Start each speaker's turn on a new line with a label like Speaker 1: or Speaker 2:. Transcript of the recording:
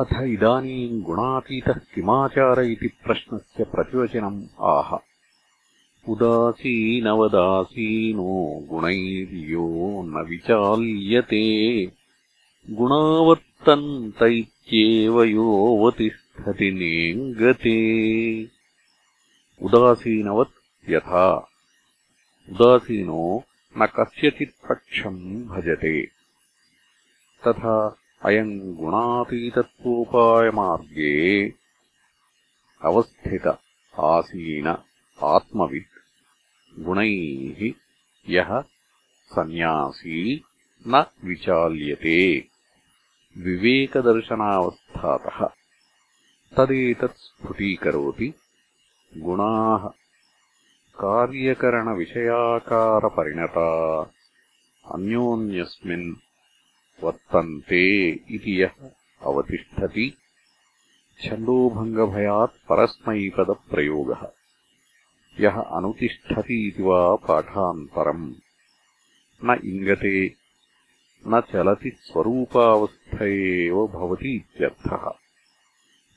Speaker 1: अथ इदानीम् गुणातीतः किमाचार इति प्रश्नस्य प्रतिवचनम् आह। उदासीनवदासीनो गुणैर्यो न विचाल्यते। गुणावर्तन्त इत्येव योऽवतिष्ठति नेङ्गते। उदासीनवत् यथा। उदासीनो न कस्यचित्पक्षम् भजते। तथा अयम् गुणातीतत्वोपायमार्गे अवस्थित आसीन आत्मवित् गुणैः यः सन्न्यासी न विचाल्यते। विवेकदर्शनावस्थातः तदेतत् स्फुटीकरोति गुणाः। कार्यकरणविषयाकारपरिणता अन्योन्यस्मिन् वर्तन्ते इति यः अवतिष्ठति। छन्दोभङ्गभयात् परस्मैपदप्रयोगः। यः अनुतिष्ठति इति वा पाठान्तरम्। न इङ्गते न चलति स्वरूपावस्थ एव भवति इत्यर्थः